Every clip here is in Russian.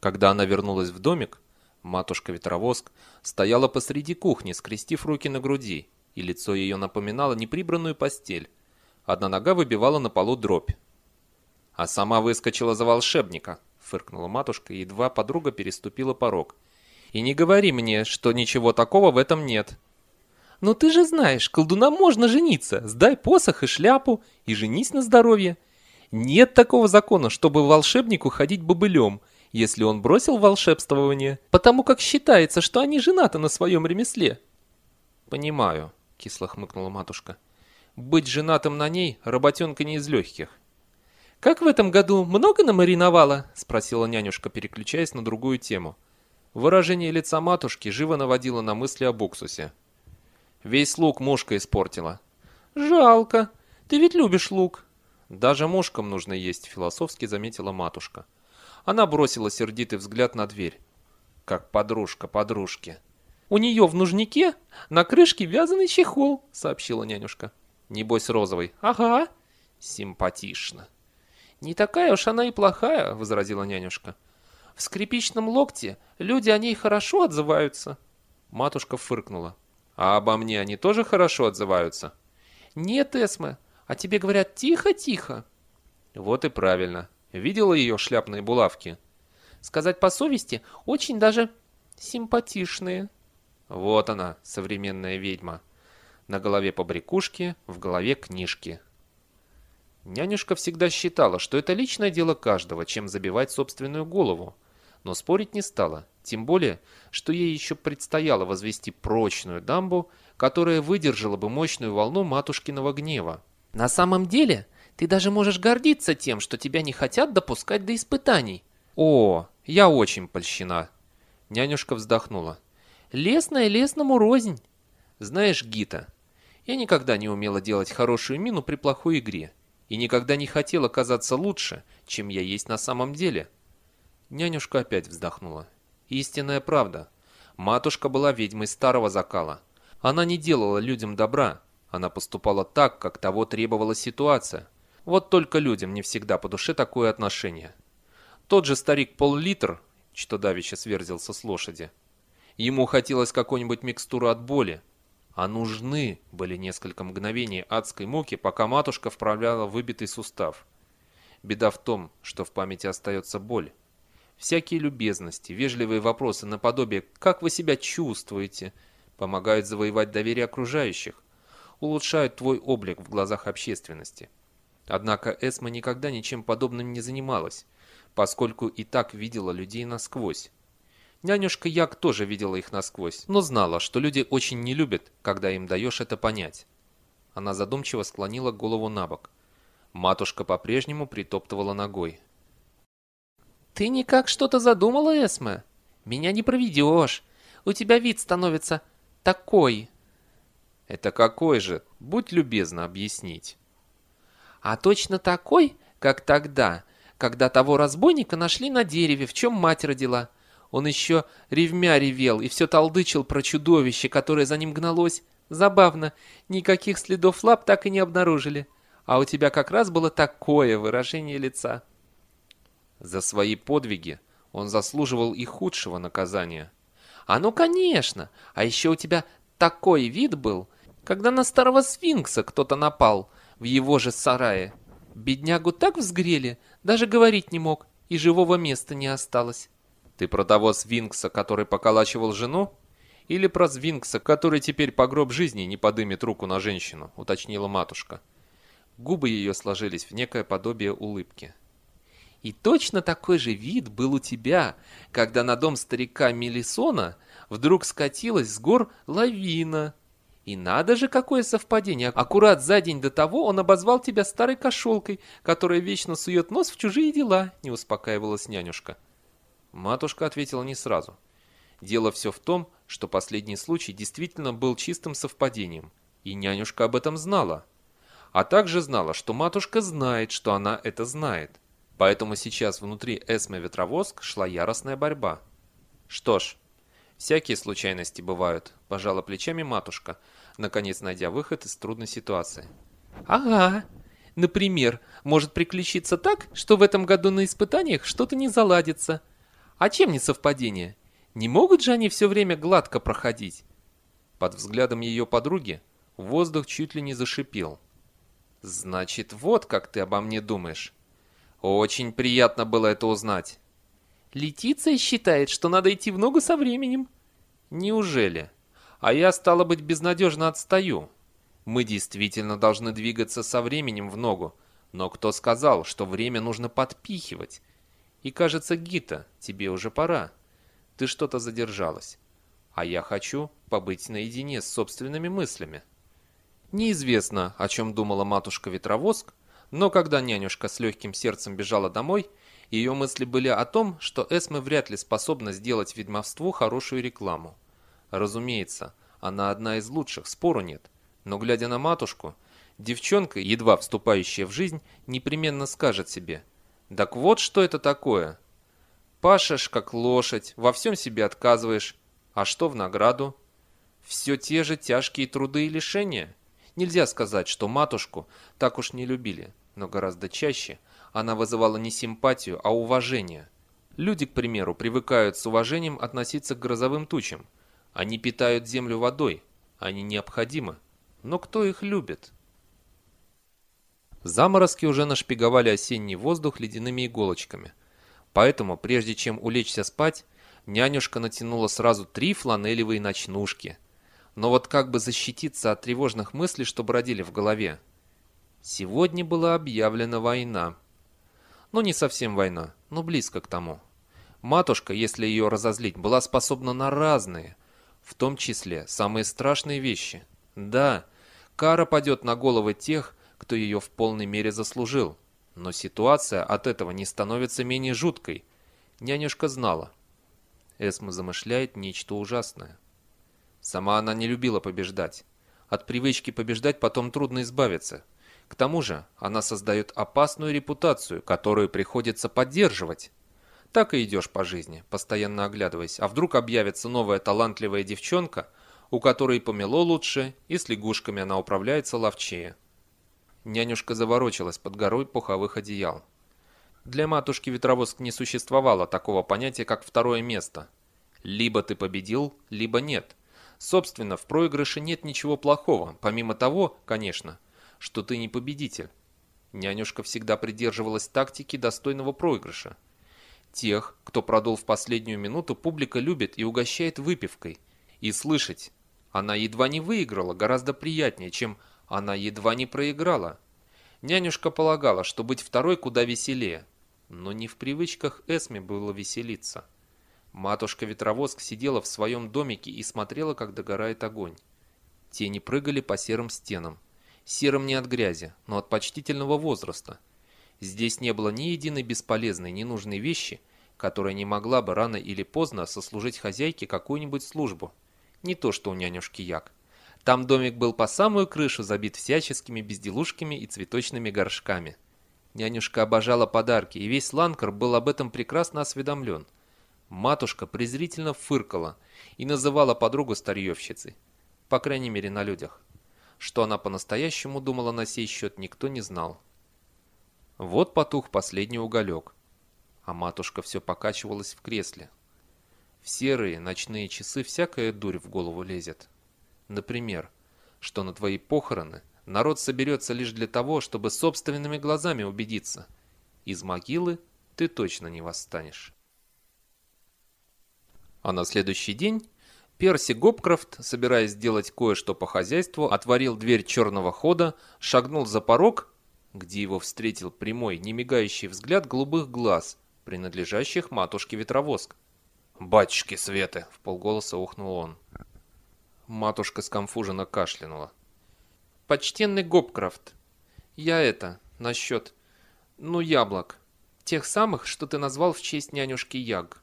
Когда она вернулась в домик, матушка-ветровоск стояла посреди кухни, скрестив руки на груди, и лицо ее напоминало неприбранную постель. Одна нога выбивала на полу дробь. «А сама выскочила за волшебника», — фыркнула матушка, и едва подруга переступила порог. «И не говори мне, что ничего такого в этом нет». «Ну ты же знаешь, колдунам можно жениться. Сдай посох и шляпу, и женись на здоровье. Нет такого закона, чтобы волшебнику ходить бобылем, если он бросил волшебствование, потому как считается, что они женаты на своем ремесле». «Понимаю», — кисло хмыкнула матушка. «Быть женатым на ней — работенка не из легких». «Как в этом году много намариновала?» — спросила нянюшка, переключаясь на другую тему. Выражение лица матушки живо наводило на мысли об уксусе. Весь лук мушка испортила. «Жалко. Ты ведь любишь лук». «Даже мушкам нужно есть», — философски заметила матушка. Она бросила сердитый взгляд на дверь. Как подружка подружки. «У нее в нужнике на крышке вязаный чехол», — сообщила нянюшка. «Небось розовый». «Ага». «Симпатично». «Не такая уж она и плохая», — возразила нянюшка. «В скрипичном локте люди о ней хорошо отзываются». Матушка фыркнула. А обо мне они тоже хорошо отзываются? Нет, Эсме, а тебе говорят тихо-тихо. Вот и правильно. Видела ее шляпные булавки? Сказать по совести, очень даже симпатичные. Вот она, современная ведьма. На голове побрякушки, в голове книжки. Нянюшка всегда считала, что это личное дело каждого, чем забивать собственную голову. Но спорить не стала. Тем более, что ей еще предстояло возвести прочную дамбу, которая выдержала бы мощную волну матушкиного гнева. «На самом деле, ты даже можешь гордиться тем, что тебя не хотят допускать до испытаний». «О, я очень польщена!» Нянюшка вздохнула. «Лесная лесному рознь!» «Знаешь, Гита, я никогда не умела делать хорошую мину при плохой игре и никогда не хотела казаться лучше, чем я есть на самом деле». Нянюшка опять вздохнула. Истинная правда. Матушка была ведьмой старого закала. Она не делала людям добра. Она поступала так, как того требовала ситуация. Вот только людям не всегда по душе такое отношение. Тот же старик Пол-Литр, что давеча сверзился с лошади. Ему хотелось какой-нибудь микстуру от боли. А нужны были несколько мгновений адской муки, пока матушка вправляла выбитый сустав. Беда в том, что в памяти остается боль. Всякие любезности, вежливые вопросы наподобие «Как вы себя чувствуете?» помогают завоевать доверие окружающих, улучшают твой облик в глазах общественности. Однако Эсма никогда ничем подобным не занималась, поскольку и так видела людей насквозь. Нянюшка Як тоже видела их насквозь, но знала, что люди очень не любят, когда им даешь это понять. Она задумчиво склонила голову на бок. Матушка по-прежнему притоптывала ногой. «Ты никак что-то задумала, Эсме? Меня не проведешь. У тебя вид становится такой». «Это какой же? Будь любезна объяснить». «А точно такой, как тогда, когда того разбойника нашли на дереве, в чем мать родила. Он еще ревмя ревел и все толдычил про чудовище, которое за ним гналось. Забавно, никаких следов лап так и не обнаружили. А у тебя как раз было такое выражение лица». За свои подвиги он заслуживал и худшего наказания. А ну конечно, а еще у тебя такой вид был, когда на старого сфинкса кто-то напал в его же сарае. Беднягу так взгрели, даже говорить не мог, и живого места не осталось. Ты про того свинкса, который поколачивал жену? Или про свинкса, который теперь по гроб жизни не подымет руку на женщину, уточнила матушка. Губы ее сложились в некое подобие улыбки. И точно такой же вид был у тебя, когда на дом старика Мелисона вдруг скатилась с гор лавина. И надо же, какое совпадение. Аккурат за день до того он обозвал тебя старой кошелкой, которая вечно сует нос в чужие дела, не успокаивалась нянюшка. Матушка ответила не сразу. Дело все в том, что последний случай действительно был чистым совпадением, и нянюшка об этом знала. А также знала, что матушка знает, что она это знает. Поэтому сейчас внутри Эсме Ветровоск шла яростная борьба. Что ж, всякие случайности бывают, пожала плечами матушка, наконец найдя выход из трудной ситуации. Ага. Например, может приключиться так, что в этом году на испытаниях что-то не заладится. А чем не совпадение? Не могут же они все время гладко проходить? Под взглядом ее подруги воздух чуть ли не зашипел. «Значит, вот как ты обо мне думаешь. Очень приятно было это узнать». Летиция считает, что надо идти в ногу со временем. Неужели? А я, стало быть, безнадежно отстаю. Мы действительно должны двигаться со временем в ногу, но кто сказал, что время нужно подпихивать? И кажется, Гита, тебе уже пора. Ты что-то задержалась. А я хочу побыть наедине с собственными мыслями. Неизвестно, о чем думала матушка-ветровоск, но когда нянюшка с легким сердцем бежала домой, ее мысли были о том, что Эсме вряд ли способна сделать ведьмовству хорошую рекламу. Разумеется, она одна из лучших, спору нет. Но глядя на матушку, девчонка, едва вступающая в жизнь, непременно скажет себе «Так вот что это такое. Пашешь, как лошадь, во всем себе отказываешь. А что в награду? Все те же тяжкие труды и лишения». Нельзя сказать, что матушку так уж не любили, но гораздо чаще она вызывала не симпатию, а уважение. Люди, к примеру, привыкают с уважением относиться к грозовым тучам – они питают землю водой, они необходимы. Но кто их любит? Заморозки уже нашпиговали осенний воздух ледяными иголочками. Поэтому, прежде чем улечься спать, нянюшка натянула сразу три фланелевые ночнушки. Но вот как бы защититься от тревожных мыслей, что бродили в голове? Сегодня была объявлена война. Ну, не совсем война, но близко к тому. Матушка, если ее разозлить, была способна на разные, в том числе самые страшные вещи. Да, кара падет на головы тех, кто ее в полной мере заслужил. Но ситуация от этого не становится менее жуткой. Нянюшка знала. Эсма замышляет нечто ужасное. Сама она не любила побеждать. От привычки побеждать потом трудно избавиться. К тому же она создает опасную репутацию, которую приходится поддерживать. Так и идешь по жизни, постоянно оглядываясь. А вдруг объявится новая талантливая девчонка, у которой помело лучше, и с лягушками она управляется ловчее. Нянюшка заворочилась под горой пуховых одеял. Для матушки Ветровоск не существовало такого понятия, как второе место. Либо ты победил, либо нет. Собственно, в проигрыше нет ничего плохого, помимо того, конечно, что ты не победитель. Нянюшка всегда придерживалась тактики достойного проигрыша. Тех, кто продул в последнюю минуту, публика любит и угощает выпивкой. И слышать, она едва не выиграла, гораздо приятнее, чем она едва не проиграла. Нянюшка полагала, что быть второй куда веселее. Но не в привычках Эсме было веселиться. Матушка-ветровоск сидела в своем домике и смотрела, как догорает огонь. Тени прыгали по серым стенам. Серым не от грязи, но от почтительного возраста – Здесь не было ни единой бесполезной, ненужной вещи, которая не могла бы рано или поздно сослужить хозяйке какую-нибудь службу. Не то, что у нянюшки Як. Там домик был по самую крышу забит всяческими безделушками и цветочными горшками. Нянюшка обожала подарки, и весь Ланкар был об этом прекрасно осведомлен. Матушка презрительно фыркала и называла подругу старьевщицей. По крайней мере, на людях. Что она по-настоящему думала на сей счет, никто не знал. Вот потух последний уголек, а матушка все покачивалась в кресле. В серые ночные часы всякая дурь в голову лезет. Например, что на твои похороны народ соберется лишь для того, чтобы собственными глазами убедиться. Из могилы ты точно не восстанешь. А на следующий день Перси Гопкрофт, собираясь сделать кое-что по хозяйству, отворил дверь черного хода, шагнул за порог где его встретил прямой, немигающий взгляд голубых глаз, принадлежащих матушке Ветровоск. «Батюшки Светы!» — в полголоса ухнул он. Матушка скомфуженно кашлянула. «Почтенный Гопкрафт, я это, насчет, ну, яблок, тех самых, что ты назвал в честь нянюшки Яг».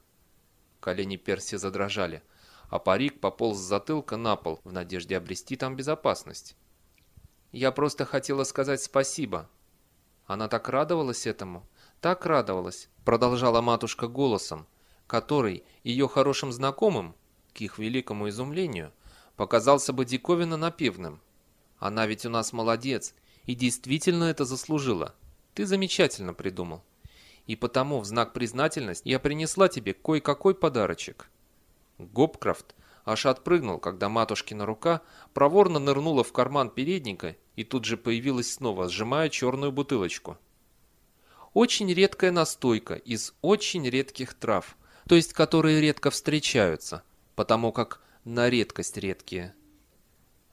Колени Перси задрожали, а парик пополз с затылка на пол в надежде обрести там безопасность. «Я просто хотела сказать спасибо», она так радовалась этому, так радовалась, продолжала матушка голосом, который ее хорошим знакомым, к их великому изумлению, показался бы диковинно напевным. Она ведь у нас молодец и действительно это заслужила. Ты замечательно придумал. и потому в знак признательности я принесла тебе кое-какой подарочек». Гопкрафт аж отпрыгнул, когда матушкина рука проворно нырнула в карман передника и тут же появилась снова, сжимая черную бутылочку. Очень редкая настойка из очень редких трав, то есть которые редко встречаются, потому как на редкость редкие.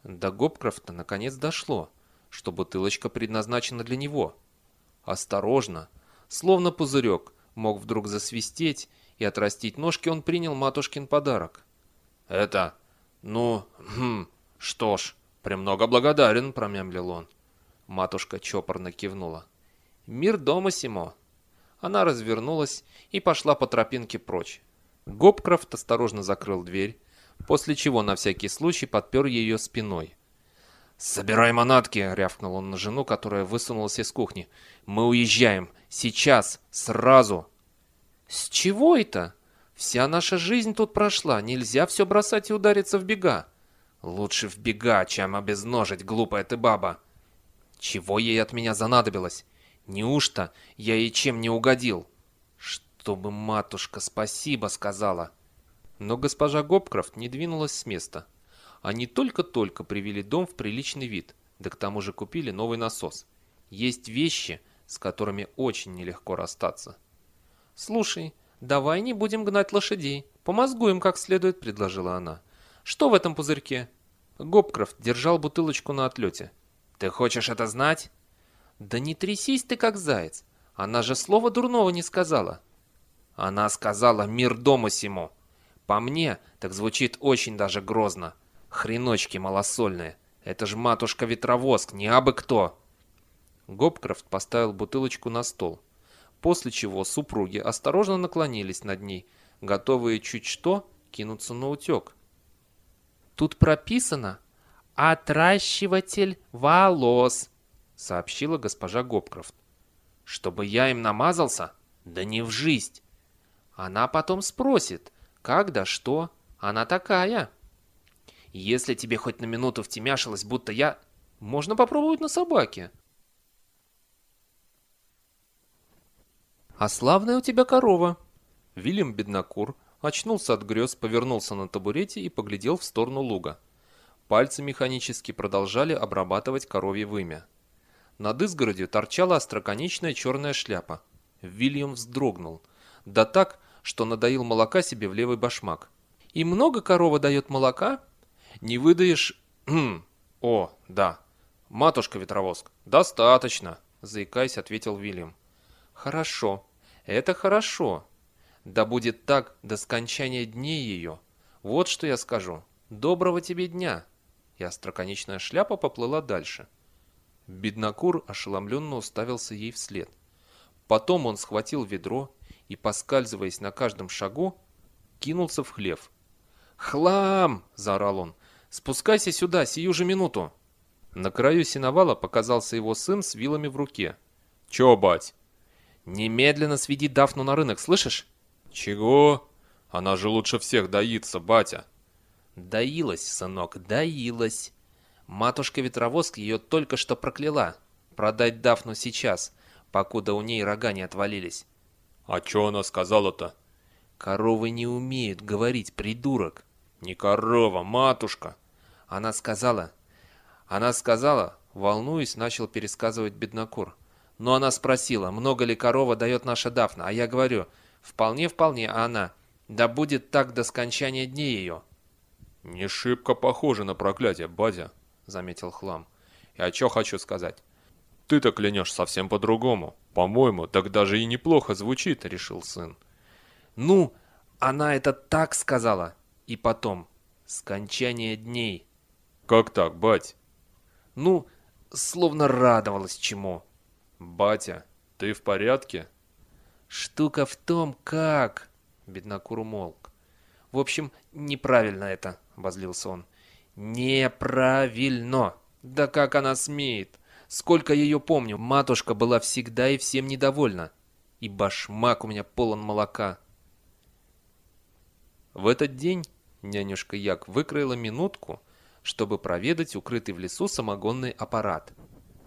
До Гопкрафта наконец дошло, что бутылочка предназначена для него. Осторожно, словно пузырек, мог вдруг засвистеть и отрастить ножки, он принял матушкин подарок. «Это... ну... хм... что ж, премного благодарен», — промямлил он. Матушка чопорно кивнула. «Мир дома симо». Она развернулась и пошла по тропинке прочь. Гопкрафт осторожно закрыл дверь, после чего на всякий случай подпер ее спиной. «Собирай манатки!» — рявкнул он на жену, которая высунулась из кухни. «Мы уезжаем! Сейчас! Сразу!» «С чего это?» Вся наша жизнь тут прошла, нельзя все бросать и удариться в бега. Лучше в бега, чем обезножить, глупая ты баба. Чего ей от меня занадобилось? Неужто я ей чем не угодил? Чтобы матушка спасибо сказала. Но госпожа Гопкрафт не двинулась с места. Они только-только привели дом в приличный вид, да к тому же купили новый насос. Есть вещи, с которыми очень нелегко расстаться. «Слушай, «Давай не будем гнать лошадей. Помозгуем как следует», — предложила она. «Что в этом пузырьке?» Гопкрафт держал бутылочку на отлете. «Ты хочешь это знать?» «Да не трясись ты, как заяц. Она же слова дурного не сказала». «Она сказала «мир дому сему». По мне, так звучит очень даже грозно. Хреночки малосольные. Это ж матушка-ветровоск, не абы кто». Гопкрафт поставил бутылочку на стол после чего супруги осторожно наклонились над ней, готовые чуть что кинуться на утек. «Тут прописано «Отращиватель волос», — сообщила госпожа Гопкрафт. «Чтобы я им намазался? Да не в жизнь!» Она потом спросит, как да что, она такая. Если тебе хоть на минуту втемяшилось, будто я... Можно попробовать на собаке. «А славная у тебя корова!» Вильям Беднокур очнулся от грез, повернулся на табурете и поглядел в сторону луга. Пальцы механически продолжали обрабатывать коровье вымя. Над изгородью торчала остроконечная черная шляпа. Вильям вздрогнул. Да так, что надоил молока себе в левый башмак. «И много корова дает молока?» «Не выдаешь...» «Хм... О, да. Матушка Ветровоск, достаточно», заикаясь, ответил Вильям. Хорошо, это хорошо. Да будет так до скончания дней ее. Вот что я скажу. Доброго тебе дня. И остроконечная шляпа поплыла дальше. Беднокур ошеломленно уставился ей вслед. Потом он схватил ведро и, поскальзываясь на каждом шагу, кинулся в хлев. «Хлам!» – заорал он. «Спускайся сюда, сию же минуту!» На краю сеновала показался его сын с вилами в руке. «Чё, бать?» «Немедленно сведи Дафну на рынок, слышишь?» «Чего? Она же лучше всех доится, батя!» «Доилась, сынок, доилась. Матушка-ветровозка ее только что прокляла. Продать Дафну сейчас, покуда у ней рога не отвалились». «А что она сказала-то?» «Коровы не умеют говорить, придурок». «Не корова, матушка». Она сказала... Она сказала, волнуясь, начал пересказывать беднокур. Но она спросила, много ли корова дает наша Дафна, а я говорю, вполне-вполне, а она, да будет так до скончания дней ее. «Не шибко похоже на проклятие, бадя», — заметил Хлам. «Я чё хочу сказать? Ты-то клянешь совсем по-другому. По-моему, так даже и неплохо звучит», — решил сын. «Ну, она это так сказала. И потом, скончание дней». «Как так, бать?» «Ну, словно радовалась чему». «Батя, ты в порядке?» «Штука в том, как...» Беднокур умолк. «В общем, неправильно это», — обозлился он. «Неправильно! Да как она смеет! Сколько ее помню, матушка была всегда и всем недовольна. И башмак у меня полон молока». В этот день нянюшка Як выкроила минутку, чтобы проведать укрытый в лесу самогонный аппарат —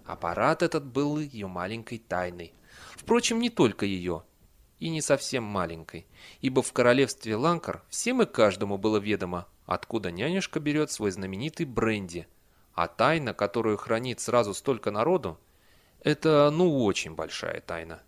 Аппарат этот был ее маленькой тайной. Впрочем, не только ее. и не совсем маленькой, ибо в королевстве Ланкар всем и каждому было ведомо, откуда нянюшка берет свой знаменитый бренди, а тайна, которую хранит сразу столько народу, это ну очень большая тайна.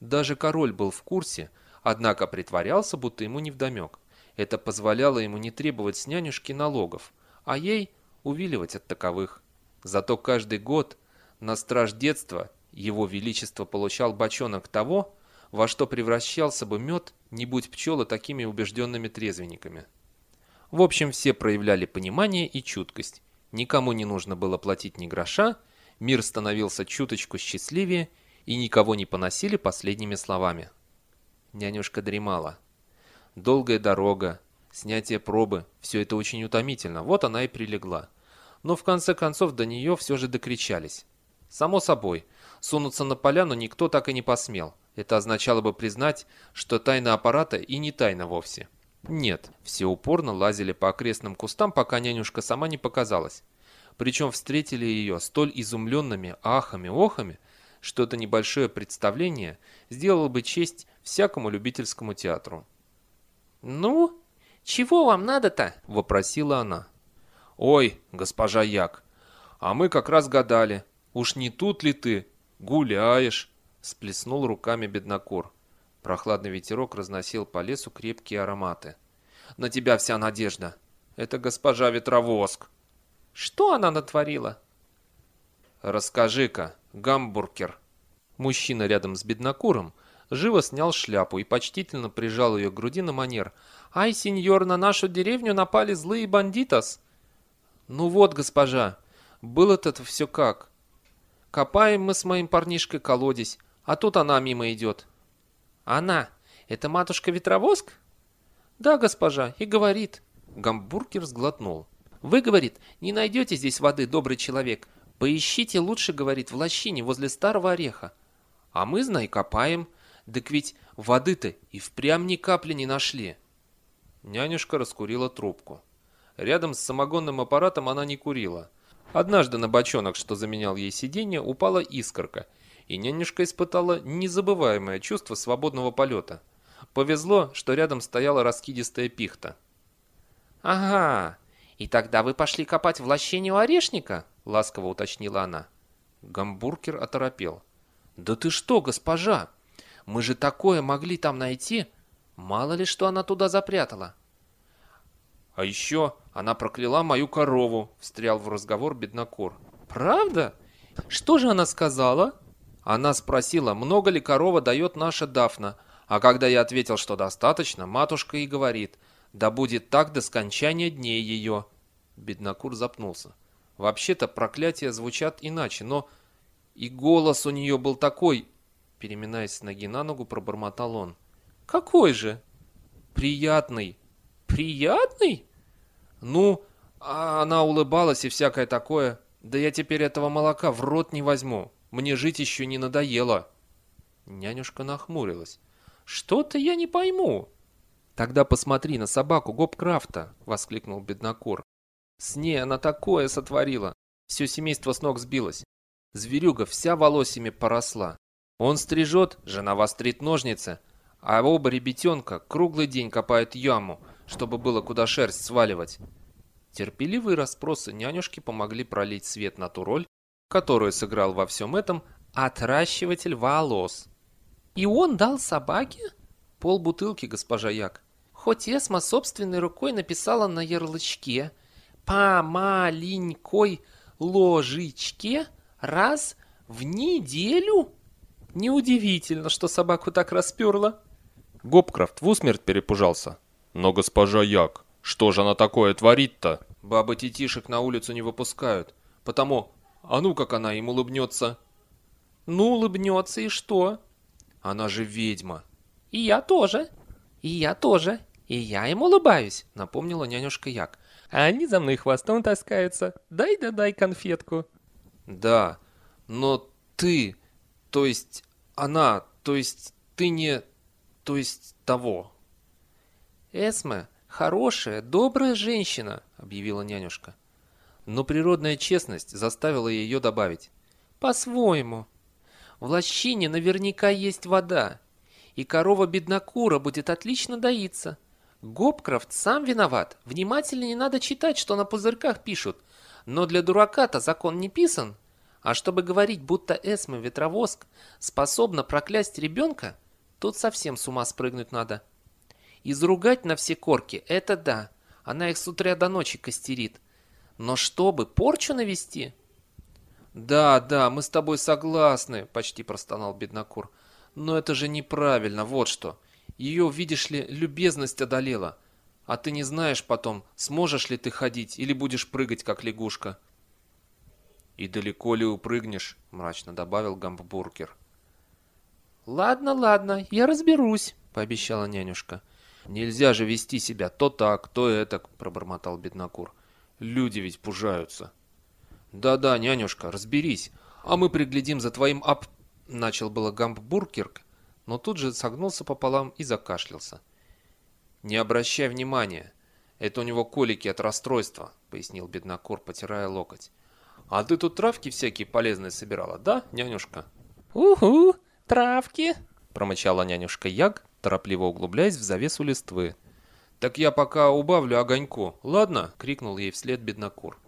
Даже король был в курсе, однако притворялся, будто ему невдомек. Это позволяло ему не требовать с нянюшки налогов, а ей увиливать от таковых. Зато каждый год на страж детства его величество получал бочонок того, во что превращался бы мед, не будь пчелы такими убежденными трезвенниками. В общем, все проявляли понимание и чуткость. Никому не нужно было платить ни гроша, мир становился чуточку счастливее, и никого не поносили последними словами. Нянюшка дремала. Долгая дорога, снятие пробы – все это очень утомительно, вот она и прилегла. Но в конце концов до нее все же докричались. Само собой, сунуться на поляну никто так и не посмел. Это означало бы признать, что тайна аппарата и не тайна вовсе. Нет, все упорно лазили по окрестным кустам, пока нянюшка сама не показалась. Причем встретили ее столь изумленными ахами-охами, что это небольшое представление сделало бы честь всякому любительскому театру. «Ну, чего вам надо-то?» – вопросила она. «Ой, госпожа Як, а мы как раз гадали, уж не тут ли ты гуляешь?» – сплеснул руками беднокур. Прохладный ветерок разносил по лесу крепкие ароматы. «На тебя вся надежда. Это госпожа Ветровоск». «Что она натворила?» «Расскажи-ка, гамбургер». Мужчина рядом с беднокуром живо снял шляпу и почтительно прижал ее к груди на манер. «Ай, сеньор, на нашу деревню напали злые бандитос!» «Ну вот, госпожа, было-то все как. Копаем мы с моим парнишкой колодец, а тут она мимо идет. Она? Это матушка Ветровоск? Да, госпожа, и говорит. Гамбургер сглотнул. Вы, говорит, не найдете здесь воды, добрый человек. Поищите лучше, говорит, в лощине возле старого ореха. А мы, знай, копаем. Так ведь воды-то и впрямь ни капли не нашли. Нянюшка раскурила трубку. Рядом с самогонным аппаратом она не курила. Однажды на бочонок, что заменял ей сиденье, упала искорка – и нянюшка испытала незабываемое чувство свободного полета. Повезло, что рядом стояла раскидистая пихта. «Ага, и тогда вы пошли копать в лощине у орешника?» — ласково уточнила она. Гамбургер оторопел. «Да ты что, госпожа? Мы же такое могли там найти! Мало ли, что она туда запрятала!» «А еще она прокляла мою корову!» — встрял в разговор беднокур. «Правда? Что же она сказала?» Она спросила, много ли корова дает наша Дафна, а когда я ответил, что достаточно, матушка и говорит, да будет так до скончания дней ее. Беднокур запнулся. Вообще-то проклятия звучат иначе, но и голос у нее был такой, переминаясь с ноги на ногу, пробормотал он. Какой же? Приятный. Приятный? Ну, а она улыбалась и всякое такое. Да я теперь этого молока в рот не возьму. Мне жить еще не надоело». Нянюшка нахмурилась. «Что-то я не пойму». «Тогда посмотри на собаку Гобкрафта!» — воскликнул беднокур. «С ней она такое сотворила! Все семейство с ног сбилось. Зверюга вся волосями поросла. Он стрижет, жена вострит ножницы, а оба ребятенка круглый день копают яму, чтобы было куда шерсть сваливать». Терпеливые расспросы нянюшки помогли пролить свет на ту роль, которую сыграл во всем этом отращиватель волос. И он дал собаке? Пол бутылки, госпожа Як. Хоть Эсма собственной рукой написала на ярлычке «По маленькой ложечке раз в неделю». Неудивительно, что собаку так расперла. Гопкрафт в усмерть перепужался. Но госпожа Як, что же она такое творит-то? Бабы тетишек на улицу не выпускают, потому а ну, как она им улыбнется. Ну, улыбнется и что? Она же ведьма. И я тоже. И я тоже. И я им улыбаюсь, напомнила нянюшка Як. А они за мной хвостом таскаются. Дай да дай конфетку. Да, но ты, то есть она, то есть ты не, то есть того. Эсме, хорошая, добрая женщина, объявила нянюшка но природная честность заставила ее добавить. «По-своему. В лощине наверняка есть вода. и корова беднокура будет отлично доиться. Гопкрафт сам виноват. Внимательнее надо читать, что на пузырьках пишут. Но для дурака-то закон не писан. А чтобы говорить, будто Эсма Ветровоск способна проклясть ребенка, тут совсем с ума спрыгнуть надо. Изругать на все корки – это да, она их с утра до ночи костерит. Но чтобы порчу навести? «Да, да, мы с тобой согласны», – почти простонал Беднокур. «Но это же неправильно, вот что. Ее, видишь ли, любезность одолела. А ты не знаешь потом, сможешь ли ты ходить или будешь прыгать, как лягушка». «И далеко ли упрыгнешь?» – мрачно добавил Гамбургер. «Ладно, ладно, я разберусь», – пообещала нянюшка. «Нельзя же вести себя то так, то этак», – пробормотал Беднокур. «Люди ведь пужаются». «Да-да, нянюшка, разберись, а мы приглядим за твоим ап...» Начал было Гамбургерк, но тут же согнулся пополам и закашлялся. «Не обращай внимания, это у него колики от расстройства», — пояснил беднокур, потирая локоть. «А ты тут травки всякие полезные собирала, да, нянюшка?» «Угу, травки», — промычала нянюшка Яг, торопливо углубляясь в завесу листвы. «Так я пока убавлю огоньку, ладно?» — крикнул ей вслед беднокур.